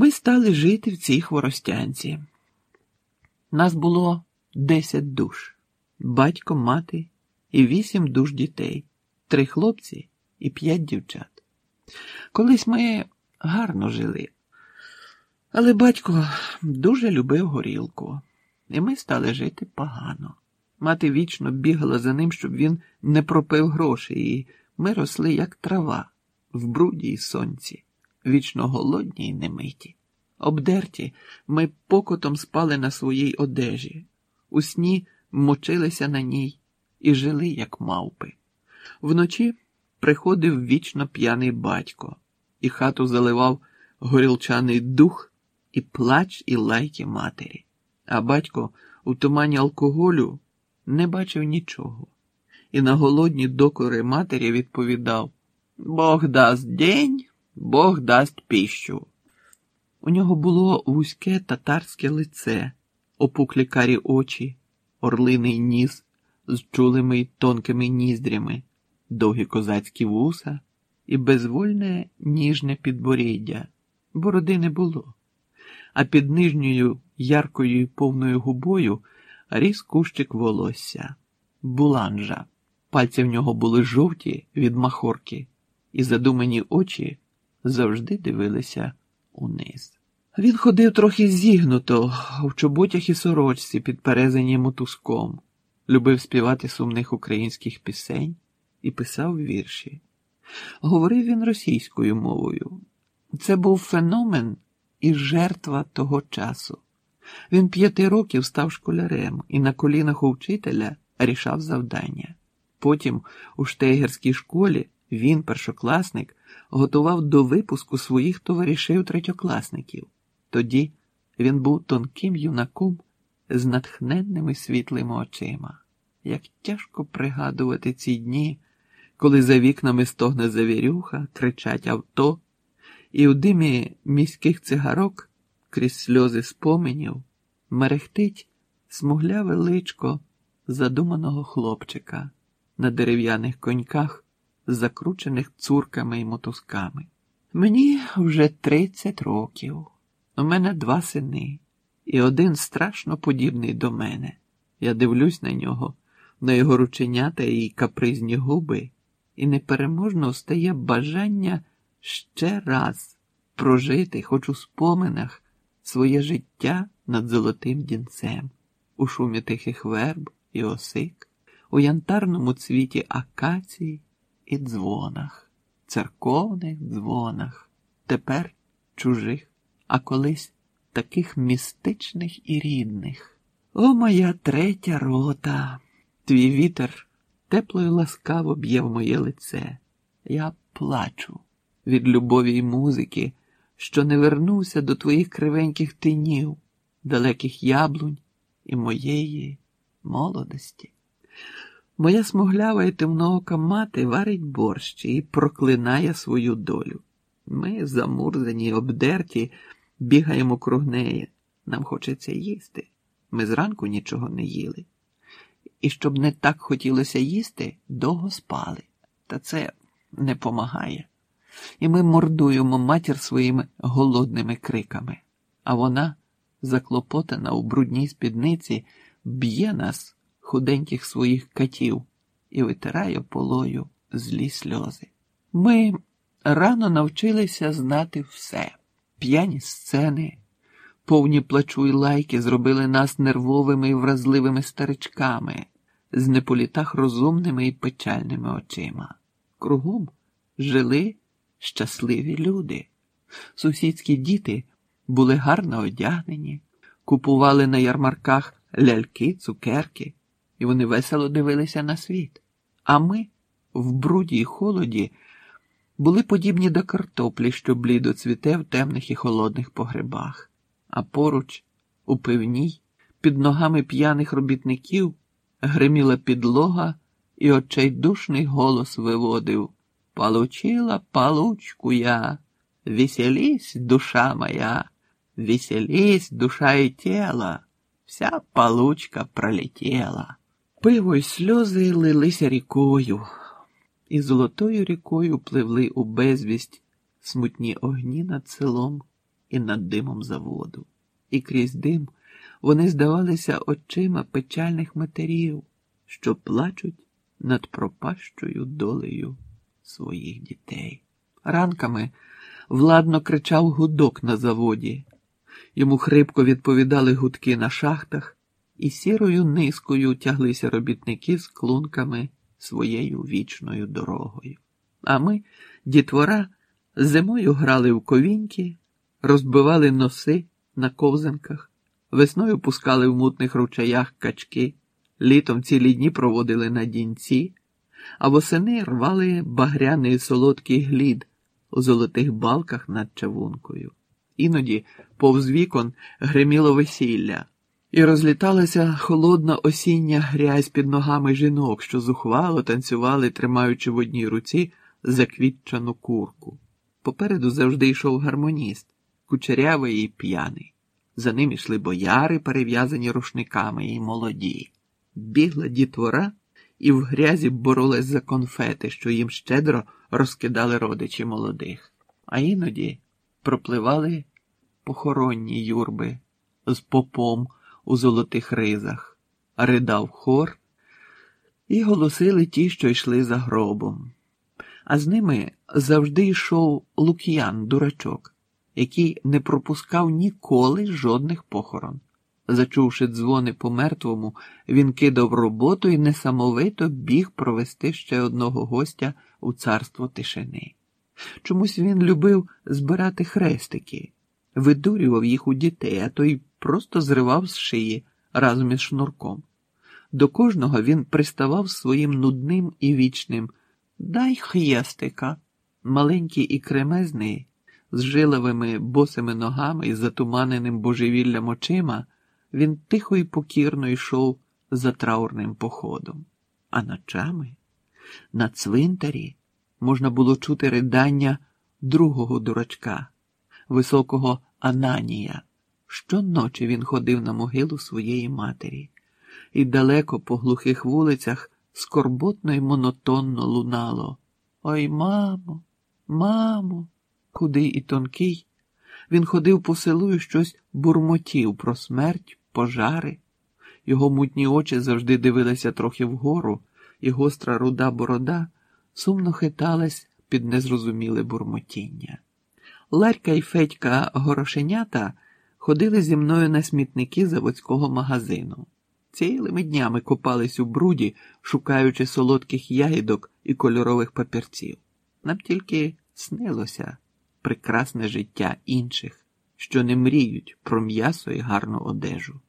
Ми стали жити в цій хворостянці. Нас було десять душ, батько, мати і вісім душ дітей, три хлопці і п'ять дівчат. Колись ми гарно жили, але батько дуже любив горілку, і ми стали жити погано. Мати вічно бігала за ним, щоб він не пропив грошей, і ми росли, як трава, в бруді й сонці, вічно голодні й немиті. Обдерті, ми покотом спали на своїй одежі, у сні мочилися на ній і жили, як мавпи. Вночі приходив вічно п'яний батько, і хату заливав горілчаний дух і плач, і лайки матері. А батько у тумані алкоголю не бачив нічого, і на голодні докори матері відповідав Бог дасть день, Бог дасть піщу. У нього було вузьке татарське лице, опуклі карі очі, орлиний ніс з чулими й тонкими ніздрями, довгі козацькі вуса і безвольне ніжне підборіддя. Бороди не було, а під нижньою яркою й повною губою ріс кущик волосся, буланжа. Пальці в нього були жовті від махорки, і задумані очі завжди дивилися униз. Він ходив трохи зігнуто в чоботях і сорочці під перезанім мотузком, любив співати сумних українських пісень і писав вірші. Говорив він російською мовою. Це був феномен і жертва того часу. Він п'яти років став школярем і на колінах у вчителя рішав завдання. Потім у штейгерській школі він, першокласник, готував до випуску своїх товаришів третьокласників. Тоді він був тонким юнаком з натхненними світлими очима. Як тяжко пригадувати ці дні, коли за вікнами стогне завірюха, кричать авто, і у димі міських цигарок крізь сльози споменів мерехтить смугляве личко задуманого хлопчика на дерев'яних коньках, закручених цурками і мотузками. Мені вже тридцять років. У мене два сини, і один страшно подібний до мене. Я дивлюсь на нього, на його рученята і капризні губи, і непереможно стає бажання ще раз прожити, хоч у споминах, своє життя над золотим дінцем, у шумі тихих верб і осик, у янтарному цвіті акації і дзвонах, церковних дзвонах, тепер чужих а колись таких містичних і рідних. О, моя третя рота, твій вітер тепло і ласкаво б'є в моє лице. Я плачу від любові й музики, що не вернувся до твоїх кривеньких тинів, далеких яблунь і моєї молодості. Моя смуглява і темноока мати варить борщ і проклинає свою долю. Ми, замурзані, обдерті, бігаємо круг неї. Нам хочеться їсти. Ми зранку нічого не їли. І щоб не так хотілося їсти, довго спали. Та це не помагає. І ми мордуємо матір своїми голодними криками, а вона, заклопотана у брудній спідниці, б'є нас, худеньких своїх катів, і витирає полою злі сльози. Ми рано навчилися знати все. П'яні сцени, повні плачу й лайки зробили нас нервовими і вразливими старичками, з неполітах розумними і печальними очима. Кругом жили щасливі люди. Сусідські діти були гарно одягнені, купували на ярмарках ляльки, цукерки, і вони весело дивилися на світ. А ми в бруді й холоді були подібні до картоплі, що блідо цвіте в темних і холодних погребах, а поруч, у пивній, під ногами п'яних робітників, гриміла підлога, і очайдушний голос виводив. Получила получку я, веселись, душа моя, веселись, душа і тіла, вся получка пролетела. Пиво й сльози лилися рікою і золотою рікою пливли у безвість смутні огні над селом, і над димом заводу. І крізь дим вони здавалися очима печальних матерів, що плачуть над пропащою долею своїх дітей. Ранками владно кричав гудок на заводі. Йому хрипко відповідали гудки на шахтах, і сірою низкою тяглися робітники з клунками своєю вічною дорогою. А ми, дітвора, зимою грали в ковіньки, розбивали носи на ковзанках, весною пускали в мутних ручаях качки, літом цілі дні проводили на дінці, а восени рвали багряний солодкий глід у золотих балках над чавункою. Іноді повз вікон гриміло весілля, і розліталася холодна осіння грязь під ногами жінок, що зухвало танцювали, тримаючи в одній руці заквітчану курку. Попереду завжди йшов гармоніст, кучерявий і п'яний. За ним йшли бояри, перев'язані рушниками, і молоді. Бігла дітвора і в грязі боролась за конфети, що їм щедро розкидали родичі молодих. А іноді пропливали похоронні юрби з попом у золотих ризах, ридав хор, і голосили ті, що йшли за гробом. А з ними завжди йшов Лук'ян, дурачок, який не пропускав ніколи жодних похорон. Зачувши дзвони по мертвому, він кидав роботу і несамовито біг провести ще одного гостя у царство тишини. Чомусь він любив збирати хрестики, видурював їх у дітей, а то й просто зривав з шиї разом із шнурком. До кожного він приставав своїм нудним і вічним Дай х'єстика, маленький і кремезний, з жиловими босими ногами і затуманеним божевіллям очима, він тихо і покірно йшов за траурним походом. А ночами на цвинтарі можна було чути ридання другого дурачка, високого Ананія. Щоночі він ходив на могилу своєї матері, і далеко по глухих вулицях скорботно й монотонно лунало. Ой, мамо, мамо, худий і тонкий. Він ходив по селу і щось бурмотів про смерть, пожари. Його мутні очі завжди дивилися трохи вгору, і гостра руда борода сумно хиталась під незрозуміле бурмотіння. Ларька й Федька горошенята ходили зі мною на смітники заводського магазину. Цілими днями копались у бруді, шукаючи солодких ягідок і кольорових папірців. Нам тільки снилося прекрасне життя інших, що не мріють про м'ясо і гарну одежу.